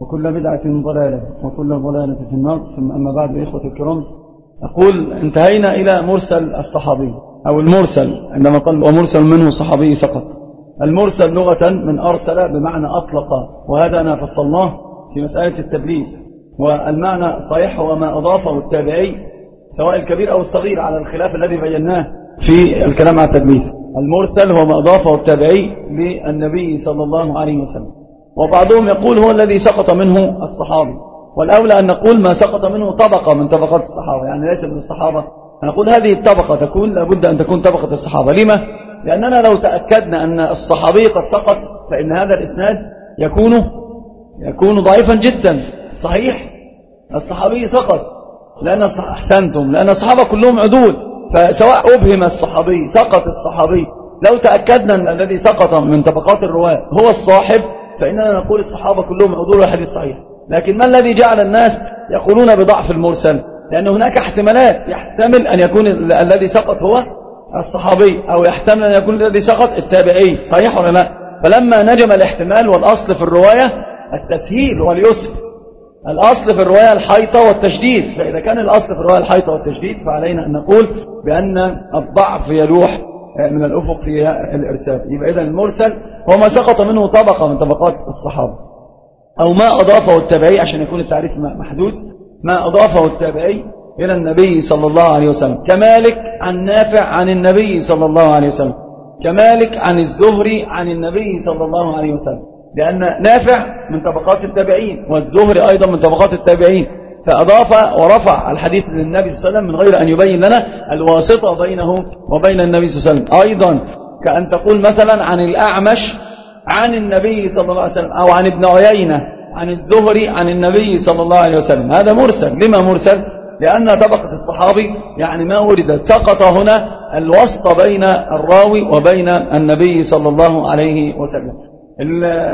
وكل بدعة ضلالة وكل ضلالة في النار. ثم أما بعد إخوة الكرام أقول انتهينا إلى مرسل الصحابي أو المرسل عندما قال ومرسل منه صحابي سقط المرسل لغة من أرسل بمعنى أطلق وهذا أنا فصلناه في مسألة التدليس. والمعنى صحيح هو ما أضافه التابعي سواء الكبير أو الصغير على الخلاف الذي بيناه في الكلام عن التدليس. المرسل هو ما أضافه التابعي للنبي صلى الله عليه وسلم. وبعضهم يقول هو الذي سقط منه الصحابي. والأولى أن نقول ما سقط منه طبقة من طبقات الصحابة. يعني ليس من الصحابة. نقول هذه الطبقة تكون لابد أن تكون طبقة الصحابة. لما؟ لأننا لو تأكدنا أن الصحابي قد سقط فإن هذا الإسناد يكون يكون ضعيفا جدا. صحيح؟ الصحابي سقط. لأن أحسنتم. لأن الصحابة كلهم عدول. فسواء أبهم الصحابي سقط الصحابي. لو تأكدنا أن الذي سقط من طبقات الرواة هو الصاحب فإننا نقول الصحابة كلهم عدول الحديث صحيح لكن ما الذي جعل الناس يقولون بضعف المرسل؟ لأن هناك احتمالات. يحتمل أن يكون الذي سقط هو الصحابي أو يحتمل أن يكون الذي سقط التابعي. صحيح ولا لا؟ فلما نجم الاحتمال والأصل في الرواية التسهيل واليسر. الأصل في الرواية الحيطة والتشديد. فإذا كان الأصل في الرواية الحيطة والتشديد فعلينا أن نقول بأن الضعف يلوح. من الأفق في الإرسال. يبقى إذا المرسل هو ما سقط منه طبقة من طبقات الصحابة. أو ما أضافه التابعي عشان يكون التعريف محدود. ما أضافه التابعي إلى النبي صلى الله عليه وسلم. كمالك عن نافع عن النبي صلى الله عليه وسلم. كمالك عن الزهري عن النبي صلى الله عليه وسلم. لأن نافع من طبقات التابعين والزهري أيضا من طبقات التابعين. فأضاف ورفع الحديث للنبي صلى الله عليه وسلم من غير أن يبين لنا الواسطة بينه وبين النبي صلى الله عليه وسلم. أيضا كأن تقول مثلا عن الأعمش عن النبي صلى الله عليه وسلم أو عن ابن عيينة عن الزهري عن النبي صلى الله عليه وسلم. هذا مرسل. لما مرسل؟ لأن طبقة الصحابي يعني ما وردت سقط هنا الوسط بين الراوي وبين النبي صلى الله عليه وسلم.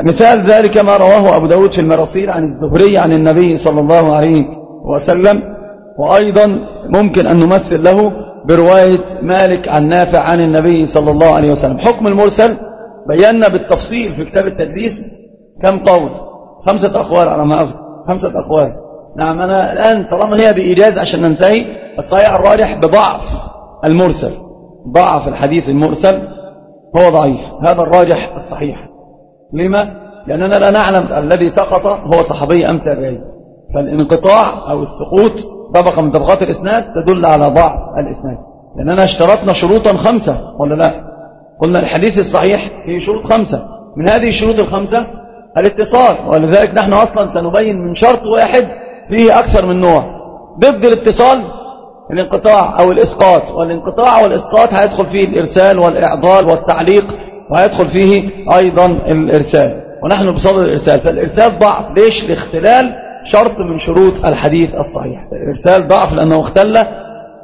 مثال ذلك ما رواه أبو داود في المراسيل عن الزهري عن النبي صلى الله عليه وسلم وأيضا ممكن أن نمثل له برواية مالك عن نافع عن النبي صلى الله عليه وسلم. حكم المرسل بينا بالتفصيل في كتاب التدليس كم قول؟ خمسة أخوال على ما أذكر. خمسة أخوال نعم أنا الآن طالما هي بإيجاز عشان ننتهي الصحيح الراجح بضعف المرسل. ضعف الحديث المرسل. هو ضعيف. هذا الراجح الصحيح. لما؟ لأننا لا نعلم الذي سقط هو صحابي أم تابعي. فالانقطاع أو السقوط طبقة من طبقات الإسناد تدل على ضعف الإسناد. لأننا اشترطنا شروطا خمسة ولا لا؟ قلنا الحديث الصحيح فيه شروط خمسة. من هذه الشروط الخمسة الاتصال ولذلك نحن أصلا سنبين من شرط واحد فيه أكثر من نوع. ضد الاتصال الانقطاع أو الإسقاط. والانقطاع والإسقاط هيدخل فيه الإرسال والإعضال والتعليق وهيدخل فيه أيضا الإرسال. ونحن بصدد الإرسال. فالإرسال ضعف. ليش؟ لاختلال شرط من شروط الحديث الصحيح. الإرسال ضعف لأنه اختل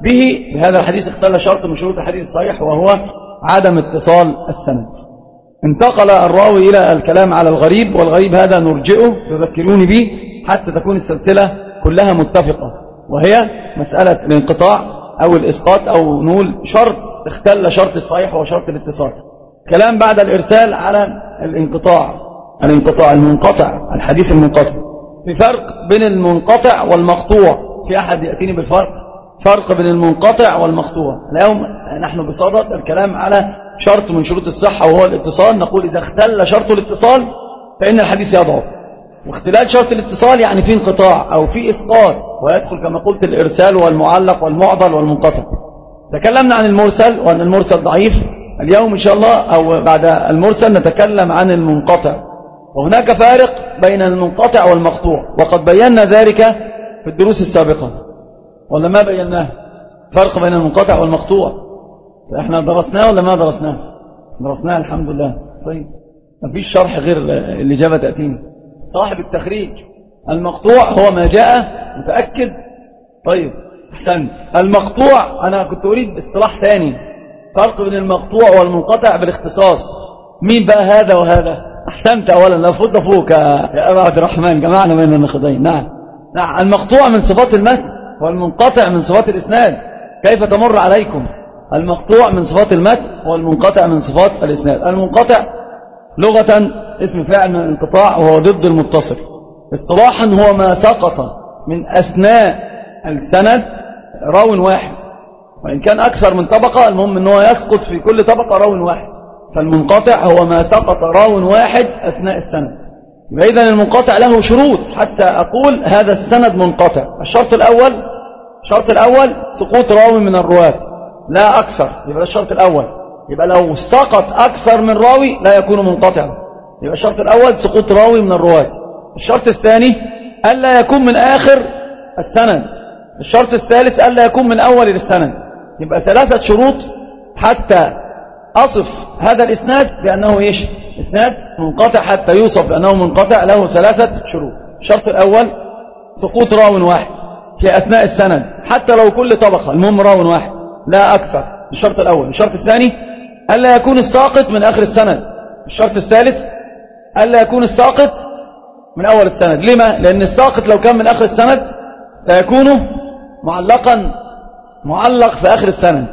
به. بهذا الحديث اختل شرط من شروط الحديث الصحيح وهو عدم اتصال السند. انتقل الراوي إلى الكلام على الغريب والغريب هذا نرجئه تذكروني به حتى تكون السلسلة كلها متفقة. وهي مسألة الانقطاع أو الإسقاط أو نقول شرط اختل شرط الصحيح وشرط الاتصال. كلام بعد الإرسال على الانقطاع الانقطاع المنقطع الحديث المنقطع. في فرق بين المنقطع والمقطوع. في أحد يأتيني بالفرق؟ فرق بين المنقطع والمقطوع. اليوم نحن بصدد الكلام على شرط من شروط الصحة وهو الاتصال. نقول إذا اختل شرط الاتصال فإن الحديث يضعف. واختلال شرط الاتصال يعني في انقطاع أو في إسقاط ويدخل كما قلت الإرسال والمعلق والمعضل والمنقطع. تكلمنا عن المرسل وأن المرسل ضعيف. اليوم إن شاء الله أو بعد المرسل نتكلم عن المنقطع. وهناك فارق بين المنقطع والمقطوع. وقد بينا ذلك في الدروس السابقة. ولا ما بيناه؟ فرق بين المنقطع والمقطوع. إحنا درسناه ولا ما درسناه؟ درسناه الحمد لله. طيب. ما فيش شرح غير الإجابة تأتيني صاحب التخريج. المقطوع هو ما جاء. متأكد؟ طيب. أحسنت. المقطوع أنا كنت أريد اصطلاح ثاني. فرق بين المقطوع والمنقطع بالاختصاص. مين بقى هذا وهذا؟ أحسنت اولا لو فوت فوق يا أبا عبد الرحمن جمعنا بين النقدين نعم. نعم المقطوع من صفات المتن والمنقطع من صفات الإسناد. كيف تمر عليكم؟ المقطوع من صفات المتن والمنقطع من صفات الإسناد. المنقطع لغة اسم فاعل من الانقطاع وهو ضد المتصل. اصطلاحا هو ما سقط من أثناء السند راو واحد. وإن كان أكثر من طبقة المهم أنه يسقط في كل طبقة راو واحد. فالمنقطع هو ما سقط راو واحد أثناء السند. إذا المنقطع له شروط حتى أقول هذا السند منقطع. الشرط الأول الشرط الأول سقوط راوي من الرواة لا أكثر. يبقى الشرط الأول. يبقى لو سقط أكثر من راوي لا يكون منقطعا. يبقى الشرط الأول سقوط راوي من الرواة. الشرط الثاني ألا يكون من آخر السند. الشرط الثالث ألا يكون من أول السند. يبقى ثلاثة شروط حتى أصف هذا الإسناد بأنه إيش؟ إسناد منقطع حتى يوصف بأنه منقطع له ثلاثة شروط. الشرط الأول سقوط راو واحد في أثناء السند حتى لو كل طبقة المهم راو واحد لا أكثر. الشرط الأول. الشرط الثاني ألا يكون الساقط من آخر السند. الشرط الثالث ألا يكون الساقط من أول السند. لما؟ لأن الساقط لو كان من آخر السند سيكون معلقا معلق في آخر السند.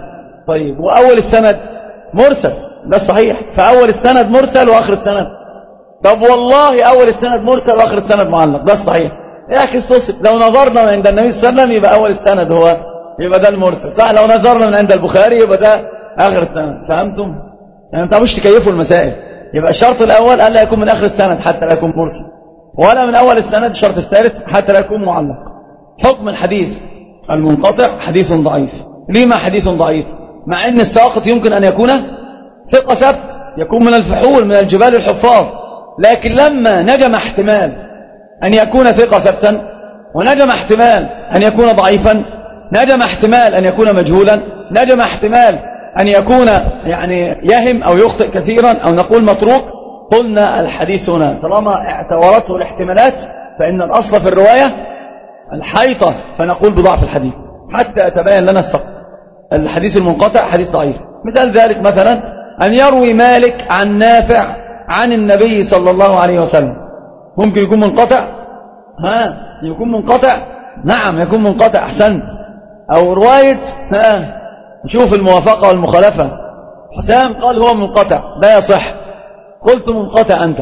طيب وأول السند؟ مرسل. ده الصحيح فأول السند مرسل وآخر السند. طب والله أول السند مرسل وآخر السند معلق. ده الصحيح اعكس تصف لو نظرنا عند النبي صلى الله عليه وسلم يبقى أول السند هو يبقى ده المرسل. صح؟ لو نظرنا من عند البخاري يبقى ده آخر السند. فهمتم؟ يعني انت مش تكيفوا المسائل. يبقى الشرط الأول ألا يكون من آخر السند حتى لا يكون مرسل. ولا من أول السند الشرط الثالث حتى لا يكون معلق. حكم الحديث المنقطع حديث ضعيف. لما حديث ضعيف؟ مع أن الساقط يمكن أن يكون ثقة سبت يكون من الفحول من الجبال الحفاظ. لكن لما نجم احتمال أن يكون ثقة سبتا ونجم احتمال أن يكون ضعيفا نجم احتمال أن يكون مجهولا نجم احتمال أن يكون يعني يهم أو يخطئ كثيرا أو نقول متروك قلنا الحديث هنا. طالما اعتبرته الاحتمالات فإن الأصل في الرواية الحيطة فنقول بضعف الحديث حتى يتبين لنا السقط. الحديث المنقطع حديث ضعيف. مثال ذلك مثلا أن يروي مالك عن نافع عن النبي صلى الله عليه وسلم. ممكن يكون منقطع؟ ها؟ يكون منقطع؟ نعم يكون منقطع. أحسنت. أو رواية ها؟ نشوف الموافقة والمخالفة. حسام قال هو منقطع. لا يصح. قلت منقطع أنت.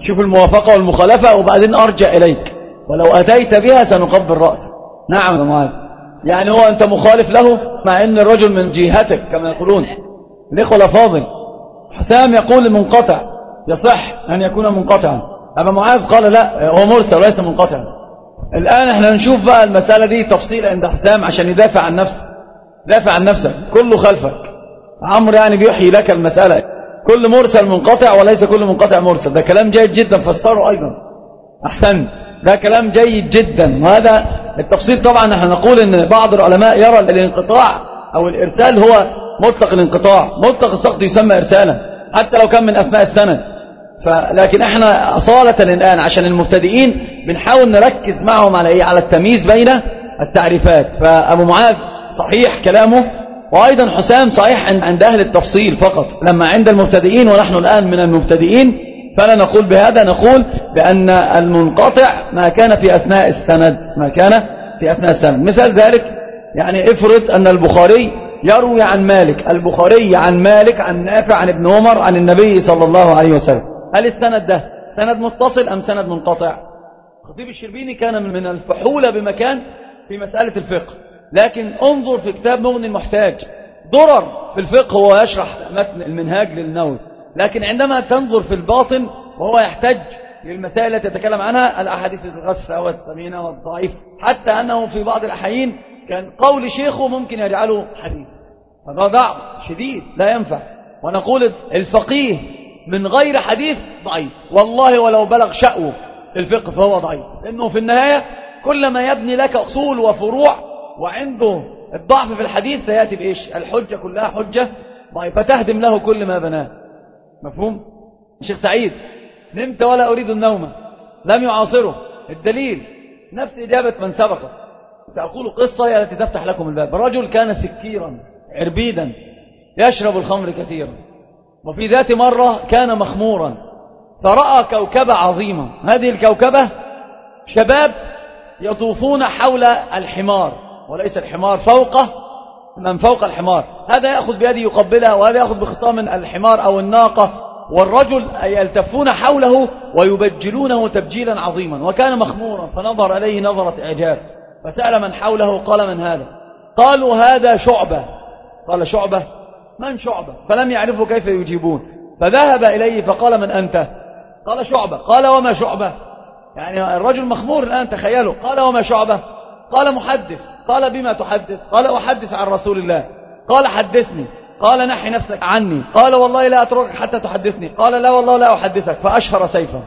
شوف الموافقة والمخالفة وبعدين أرجع إليك. ولو أتيت بها سنقبل رأسك. نعم يا معاذ. يعني هو أنت مخالف له مع أن الرجل من جهتك كما يقولون الإخوة الأفاضل حسام يقول منقطع. يصح أن يكون منقطعا. أبا معاذ قال لا هو مرسل وليس منقطعا. الآن إحنا نشوف بقى المسألة دي تفصيل عند حسام عشان يدافع عن نفسه. دافع عن نفسك. كله خلفك. عمرو يعني بيحيي لك المسألة. كل مرسل منقطع وليس كل منقطع مرسل. ده كلام جيد جدا. فسره أيضا. أحسنت. ده كلام جيد جدا. وهذا التفصيل طبعا إحنا نقول إن بعض العلماء يرى الانقطاع أو الإرسال هو مطلق الانقطاع مطلق السقط يسمى ارسالا حتى لو كان من أثناء السند. فلكن إحنا أصالة الآن عشان المبتدئين بنحاول نركز معهم على إيه؟ على التمييز بين التعريفات. فأبو معاذ صحيح كلامه وأيضا حسام صحيح عند أهل التفصيل فقط. لما عند المبتدئين ونحن الآن من المبتدئين فلا نقول بهذا نقول بأن المنقطع ما كان في أثناء السند ما كان في أثناء السند. مثال ذلك يعني افرض أن البخاري يروي عن مالك البخاري عن مالك عن نافع عن ابن عمر عن النبي صلى الله عليه وسلم. هل السند ده سند متصل أم سند منقطع؟ خطيب الشربيني كان من الفحولة بمكان في مسألة الفقه. لكن انظر في كتاب مغني المحتاج. ضرر في الفقه هو يشرح متن المنهاج للنووي. لكن عندما تنظر في الباطن وهو يحتج للمسائل التي يتكلم عنها الأحاديث الغثة والثمينة والضعيف حتى أنه في بعض الأحيين كان قول شيخه ممكن يجعله حديث. هذا ضعف شديد لا ينفع. ونقول الفقيه من غير حديث ضعيف. والله ولو بلغ شأوه في الفقه فهو ضعيف. لأنه في النهاية كل ما يبني لك أصول وفروع وعنده الضعف في الحديث سيأتي بإيش؟ الحجة كلها حجة ضعيفة. فتهدم له كل ما بناه. مفهوم؟ الشيخ سعيد نمت ولا أريد النوم لم يعاصره. الدليل نفس إجابة من سبقه سأقول قصة هي التي تفتح لكم الباب. رجل كان سكيرا عربيدا يشرب الخمر كثيرا. وفي ذات مرة كان مخمورا. فرأى كوكبة عظيمة. هذه الكوكبة شباب يطوفون حول الحمار وليس الحمار فوقه من فوق الحمار. هذا يأخذ بيده يقبلها وهذا يأخذ بخطام الحمار أو الناقة. والرجل يلتفون حوله ويبجلونه تبجيلا عظيما. وكان مخمورا فنظر إليه نظرة إعجاب. فسأل من حوله قال من هذا؟ قالوا هذا شعبة. قال شعبة؟ من شعبة؟ فلم يعرفوا كيف يجيبون. فذهب إليه فقال من أنت؟ قال شعبة. قال وما شعبة؟ يعني الرجل مخمور الآن تخيلوا. قال وما شعبة؟ قال محدث قال بما تحدث؟ قال أحدث عن رسول الله. قال حدثني. قال نحي نفسك عني. قال والله لا أتركك حتى تحدثني. قال لا والله لا أحدثك. فأشهر سيفا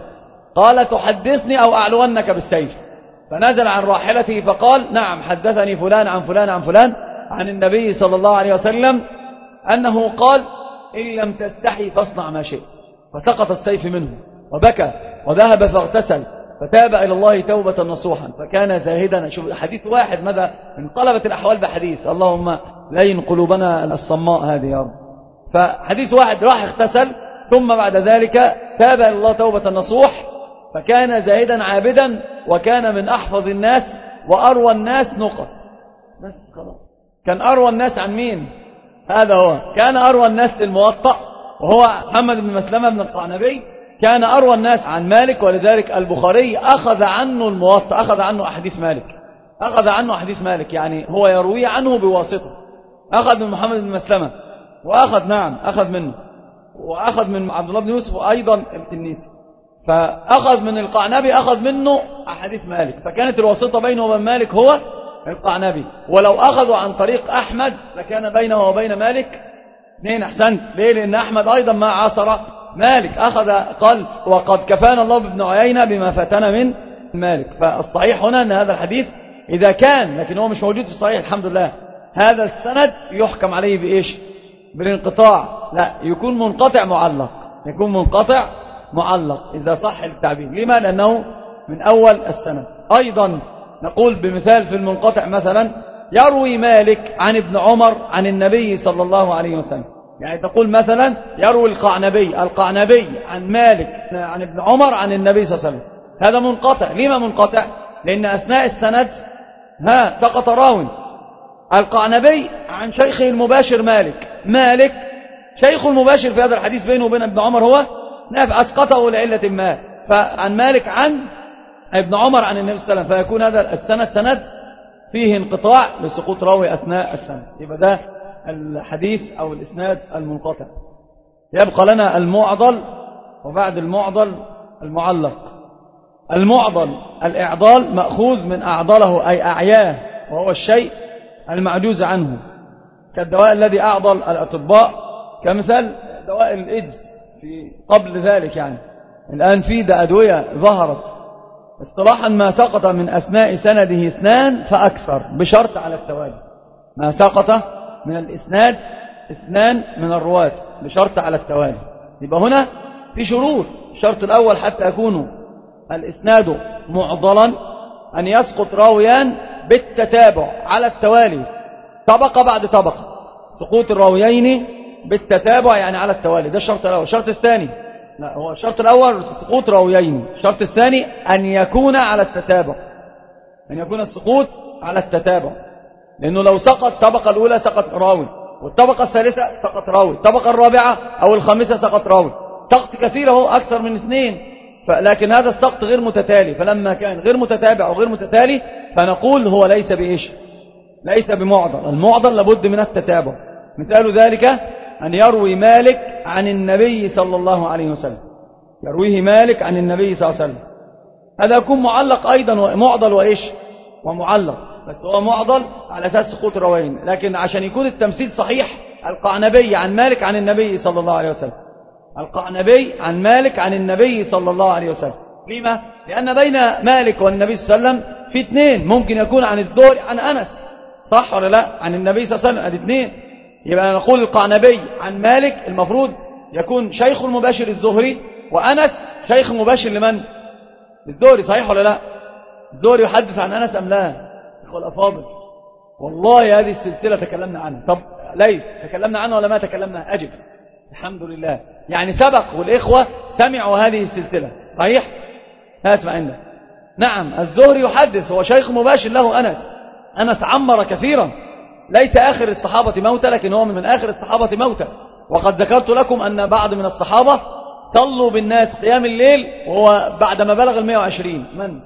قال تحدثني أو أعلونك بالسيف. فنزل عن راحلته فقال نعم حدثني فلان عن فلان عن فلان عن النبي صلى الله عليه وسلم أنه قال إن لم تستحي فاصنع ما شئت. فسقط السيف منه وبكى وذهب فاغتسل. فتاب إلى الله توبة نصوحا. فكان زاهدا. شوف حديث واحد ماذا؟ انقلبت الأحوال بحديث. اللهم لين قلوبنا الصماء هذه يا رب. فحديث واحد راح اغتسل ثم بعد ذلك تاب إلى الله توبة نصوح. فكان زاهدا عابدا وكان من أحفظ الناس وأروى الناس نقط. بس خلاص. كان أروى الناس عن مين؟ هذا هو. كان أروى الناس للموطأ وهو محمد بن مسلمة بن القعنبي. كان أروى الناس عن مالك ولذلك البخاري أخذ عنه الموطأ أخذ عنه أحاديث مالك. أخذ عنه أحاديث مالك يعني هو يروي عنه بواسطة. أخذ من محمد بن مسلمة. وأخذ نعم أخذ منه. وأخذ من عبد الله بن يوسف وأيضا التنيسي فأخذ من القعنبي أخذ منه أحاديث مالك. فكانت الواسطة بينه وبين مالك هو القعنبي. ولو أخذوا عن طريق أحمد لكان بينه وبين مالك اثنين. أحسنت. ليه؟ لأن أحمد أيضا ما عاصر مالك. أخذ قال وقد كفانا الله بابن عيينة بما فاتنا من مالك. فالصحيح هنا أن هذا الحديث إذا كان لكن هو مش موجود في الصحيح الحمد لله. هذا السند يحكم عليه بإيش؟ بالانقطاع. لا يكون منقطع معلق. يكون منقطع معلق إذا صح التعبير. لما؟ لأنه من أول السند. أيضا نقول بمثال في المنقطع مثلا يروي مالك عن ابن عمر عن النبي صلى الله عليه وسلم. يعني تقول مثلا يروي القعنبي القعنبي عن مالك عن ابن عمر عن النبي صلى الله عليه وسلم. هذا منقطع. لما منقطع؟ لأن أثناء السند ها سقط راوي. القعنبي عن شيخه المباشر مالك. مالك شيخ المباشر في هذا الحديث بينه وبين ابن عمر هو نافع أسقطه لعلة ما. فعن مالك عن ابن عمر عن النبي صلى الله عليه وسلم. فيكون هذا السند سند فيه انقطاع لسقوط راوي أثناء السند. يبقى ده الحديث أو الإسناد المنقطع. يبقى لنا المعضل وبعد المعضل المعلق. المعضل الإعضال مأخوذ من أعضله أي أعياه وهو الشيء المعجوز عنه. كالدواء الذي أعضل الأطباء كمثال دواء الإيدز في قبل ذلك يعني. الآن في ده أدوية ظهرت. اصطلاحا ما سقط من أثناء سنده اثنان فأكثر بشرط على التوالي. ما سقط؟ من الإسناد إثنان من الرواة بشرط على التوالي. يبقى هنا في شروط. الشرط الأول حتى يكون الإسناد معضلا أن يسقط راويان بالتتابع على التوالي. طبقة بعد طبقة. سقوط الراويين بالتتابع يعني على التوالي. ده الشرط الأول. الشرط الثاني. لا هو الشرط الأول سقوط راويين. الشرط الثاني أن يكون على التتابع. أن يكون السقوط على التتابع. لأنه لو سقط الطبقة الأولى سقط راوي والطبقة الثالثة سقط راوي الطبقة الرابعة أو الخامسة سقط راوي. سقط كثير هو أكثر من اثنين لكن هذا السقط غير متتالي فلما كان غير متتابع وغير متتالي فنقول هو ليس بإيش؟ ليس بمعضل. المعضل لابد من التتابع. مثال ذلك أن يروي مالك عن النبي صلى الله عليه وسلم. يرويه مالك عن النبي صلى الله عليه وسلم. هذا يكون معلق أيضا معضل وإيش؟ ومعلق. بس هو معضل على أساس سقوط الروايين لكن عشان يكون التمثيل صحيح القعنبي عن مالك عن النبي صلى الله عليه وسلم. القعنبي عن مالك عن النبي صلى الله عليه وسلم. لما؟ لأن بين مالك والنبي صلى الله عليه وسلم في اثنين. ممكن يكون عن الزهري عن أنس. صح ولا لا؟ عن النبي صلى الله عليه وسلم. ادي اثنين. يبقى نقول القعنبي عن مالك المفروض يكون شيخ المباشر الزهري وأنس شيخ مباشر لمن؟ الزهري صحيح ولا لا؟ الزهري يحدث عن أنس أم لا؟ إخوة الأفاضل والله هذه السلسلة تكلمنا عنها. طب ليس تكلمنا عنها ولا ما تكلمنا؟ أجب. الحمد لله. يعني سبق والإخوة سمعوا هذه السلسلة. صحيح؟ هات ما عندك. نعم الزهري يحدث هو شيخ مباشر له أنس. أنس عمر كثيرا. ليس آخر الصحابة موتى لكن هو من آخر الصحابة موتى وقد ذكرت لكم أن بعض من الصحابة صلوا بالناس قيام الليل وهو بعدما بلغ المئة وعشرين. من؟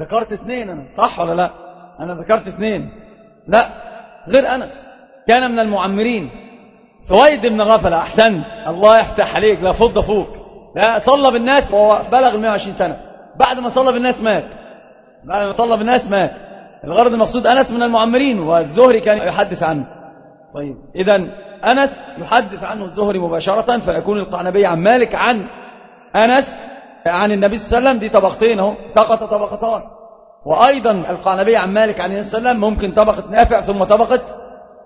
ذكرت اثنين أنا. صح ولا لا؟ أنا ذكرت اثنين. لا غير أنس. كان من المعمرين. سويد بن غفلة أحسنت. الله يفتح عليك لا فض فوق. لا صلى بالناس وهو بلغ المئة وعشرين سنة. بعد ما صلى بالناس مات. بعد ما صلى بالناس مات. الغرض المقصود أنس من المعمرين والزهري كان يحدث عنه. طيب إذا أنس يحدث عنه الزهري مباشرة فيكون القعنبي عن مالك عن أنس عن النبي صلى الله عليه وسلم. دي طبقتين أهو. سقط طبقتان. وأيضا القعنبي عن مالك عليه وسلم ممكن طبقة نافع ثم طبقة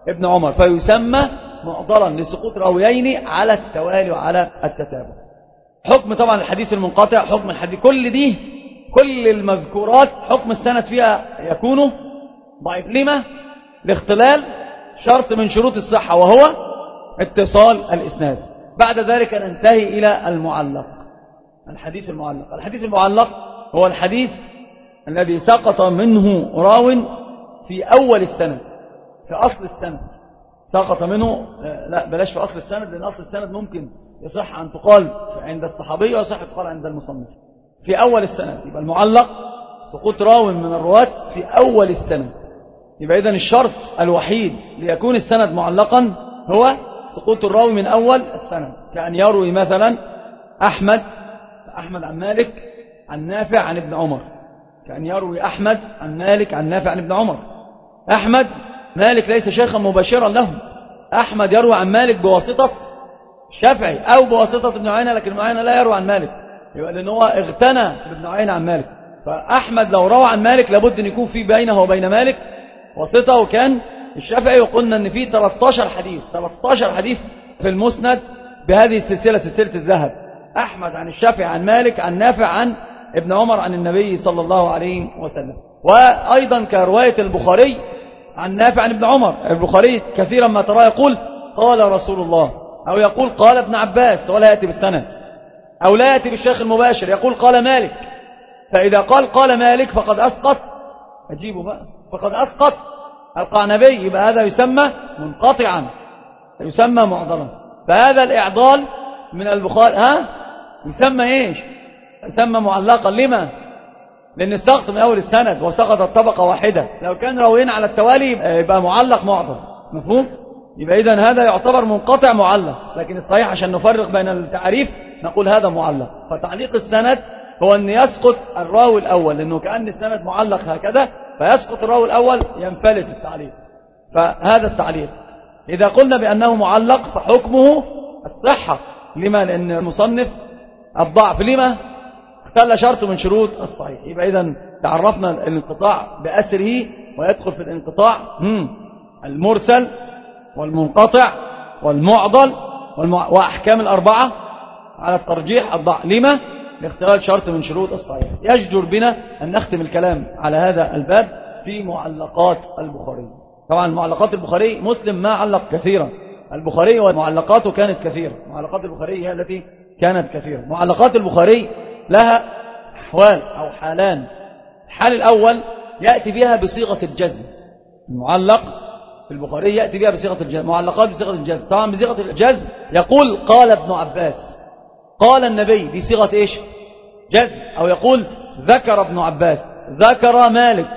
ابن عمر فيسمى معضلا لسقوط رأويين على التوالي وعلى التتابع. حكم طبعا الحديث المنقطع حكم الحديث كل دي كل المذكورات حكم السند فيها يكون ضعيف. لما؟ لاختلال شرط من شروط الصحة وهو اتصال الإسناد. بعد ذلك ننتهي إلى المعلق الحديث المعلق. الحديث المعلق هو الحديث الذي سقط منه راو في أول السند في أصل السند. سقط منه لا بلاش في أصل السند لأن أصل السند ممكن يصح أن تقال عند الصحابي ويصح تقال عند المصنف. في أول السند يبقى المعلق سقوط راو من الرواة في أول السند. يبقى إذن الشرط الوحيد ليكون السند معلقا هو سقوط الراوي من أول السند. كأن يروي مثلا أحمد أحمد عن مالك عن نافع عن ابن عمر. كأن يروي أحمد عن مالك عن نافع عن ابن عمر. أحمد مالك ليس شيخا مباشرا له أحمد يروي عن مالك بواسطة شافعي أو بواسطة ابن عينة لكن ابن عينة لا يروي عن مالك. يبقى لأن هو اغتنى بابن عينة عن مالك. فأحمد لو روى عن مالك لابد أن يكون في بينه وبين مالك واسطة وكان الشافعي وقلنا أن في 13 حديث. 13 حديث في المسند بهذه السلسلة سلسلة الذهب. أحمد عن الشافعي عن مالك عن نافع عن ابن عمر عن النبي صلى الله عليه وسلم. وأيضا كرواية البخاري عن نافع عن ابن عمر. البخاري كثيرا ما ترى يقول قال رسول الله. أو يقول قال ابن عباس ولا يأتي بالسند. أو لا يأتي بالشيخ المباشر. يقول قال مالك. فإذا قال قال مالك فقد أسقط. أجيبه بقى. فقد أسقط. القعنبي يبقى هذا يسمى منقطعا. يسمى معضلا. فهذا الإعضال من البخاري ها؟ يسمى إيش؟ يسمى معلقا لما؟ لأن السقط من أول السند وسقطت طبقة واحدة. لو كان راويين على التوالي يبقى معلق معضل مفهوم؟ يبقى إذن هذا يعتبر منقطع معلق. لكن الصحيح عشان نفرق بين التعريف نقول هذا معلق. فتعليق السند هو أن يسقط الراوي الأول لأنه كأن السند معلق هكذا فيسقط الراوي الأول ينفلت التعليق. فهذا التعليق. إذا قلنا بأنه معلق فحكمه الصحة. لما؟ لأن المصنف الضعف. لما؟ اختل شرط من شروط الصحيح. يبقى إذا تعرفنا الانقطاع بأسره ويدخل في الانقطاع المرسل والمنقطع والمعضل والمع... وأحكام الأربعة على الترجيح الضع لما لاختلال شرط من شروط الصحيح. يجدر بنا أن نختم الكلام على هذا الباب في معلقات البخاري. طبعا معلقات البخاري مسلم ما علق كثيرا. البخاري ومعلقاته كانت كثيرة. معلقات البخاري هي التي كانت كثيرة. معلقات البخاري لها أحوال أو حالان. الحال الأول يأتي بها بصيغة الجزم. المعلق في البخاري يأتي بها بصيغة الجزم. معلقات بصيغة الجزم. طبعا بصيغة الجزم يقول قال ابن عباس. قال النبي بصيغة إيش؟ جزم. أو يقول ذكر ابن عباس. ذكر مالك.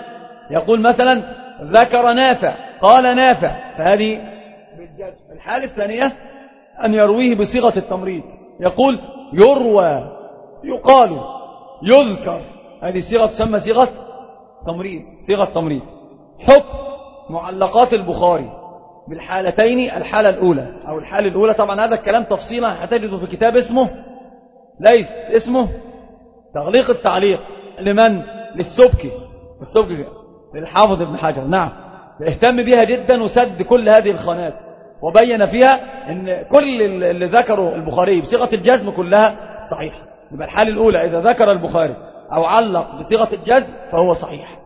يقول مثلا ذكر نافع. قال نافع. فهذه بالجزم. الحالة الثانية أن يرويه بصيغة التمريض. يقول يروى يقال يذكر. هذه صيغة تسمى صيغة تمريض صيغة تمريض. حكم معلقات البخاري بالحالتين الحالة الأولى. أو الحالة الأولى طبعا هذا الكلام تفصيلا هتجده في كتاب اسمه ليس اسمه تغليق التعليق لمن؟ للسبكي. السبكي للحافظ ابن حجر. نعم. اهتم بها جدا وسد كل هذه الخانات. وبين فيها إن كل اللي ذكره البخاري بصيغة الجزم كلها صحيحة. يبقى الحالة الأولى إذا ذكر البخاري أو علق بصيغة الجزم فهو صحيح.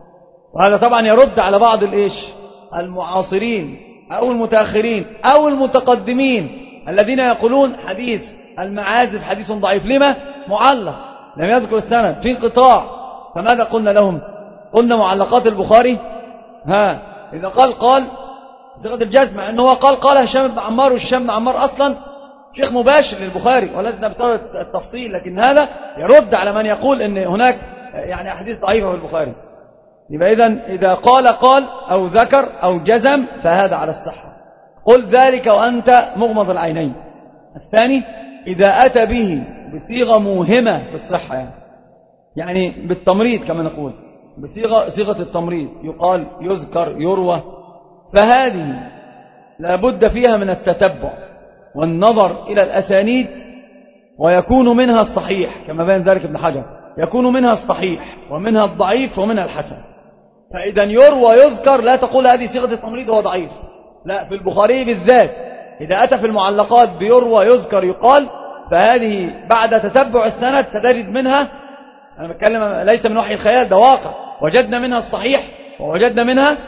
وهذا طبعا يرد على بعض الإيش؟ المعاصرين أو المتأخرين أو المتقدمين الذين يقولون حديث المعازف حديث ضعيف. لما؟ معلق. لم يذكر السند. في انقطاع فماذا قلنا لهم؟ قلنا معلقات البخاري. ها إذا قال قال صيغة الجزم أنه هو قال قال هشام بن عمار والهشام بن عمار أصلا شيخ مباشر للبخاري ولسنا بصدد التفصيل لكن هذا يرد على من يقول أن هناك يعني أحاديث ضعيفة في البخاري. يبقى إذا إذا قال قال أو ذكر أو جزم فهذا على الصحة. قل ذلك وأنت مغمض العينين. الثاني إذا أتى به بصيغة موهمة بالصحة يعني. يعني بالتمريض كما نقول. بصيغة صيغة التمريض. يقال يذكر يروى. فهذه لابد فيها من التتبع. والنظر إلى الأسانيد ويكون منها الصحيح كما بين ذلك ابن حجر يكون منها الصحيح ومنها الضعيف ومنها الحسن. فإذا يروى يذكر لا تقول هذه صيغة التمريض هو ضعيف. لا في البخاري بالذات. إذا أتى في المعلقات بيروى يذكر يقال فهذه بعد تتبع السند ستجد منها أنا بتكلم ليس من وحي الخيال ده واقع. وجدنا منها الصحيح ووجدنا منها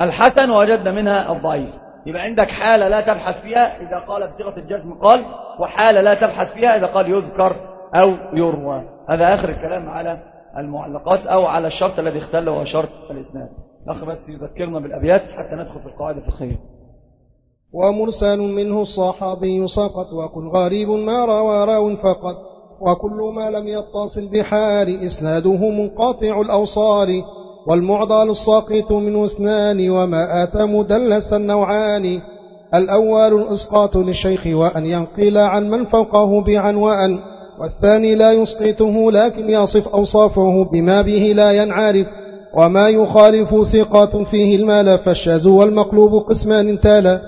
الحسن ووجدنا منها الضعيف. يبقى عندك حالة لا تبحث فيها إذا قال بصيغة الجزم قال وحالة لا تبحث فيها إذا قال يذكر أو يروى. هذا آخر الكلام على المعلقات أو على الشرط الذي اختل وهو شرط الإسناد. الأخ بس يذكرنا بالأبيات حتى ندخل في القاعدة الفقهية ومرسل منه الصحابي سقط وكل غريب ما روى راو فقط. وكل ما لم يتصل بحال إسناده منقطع الأوصال والمعضل الساقط من اثنان وما آتى مدلسا نوعان الأول الإسقاط للشيخ وأن ينقل عن من فوقه بعنوان والثاني لا يسقطه لكن يصف أوصافه بما به لا ينعرف. وما يخالف ثقات فيه المال فالشاز والمقلوب قسمان تالا.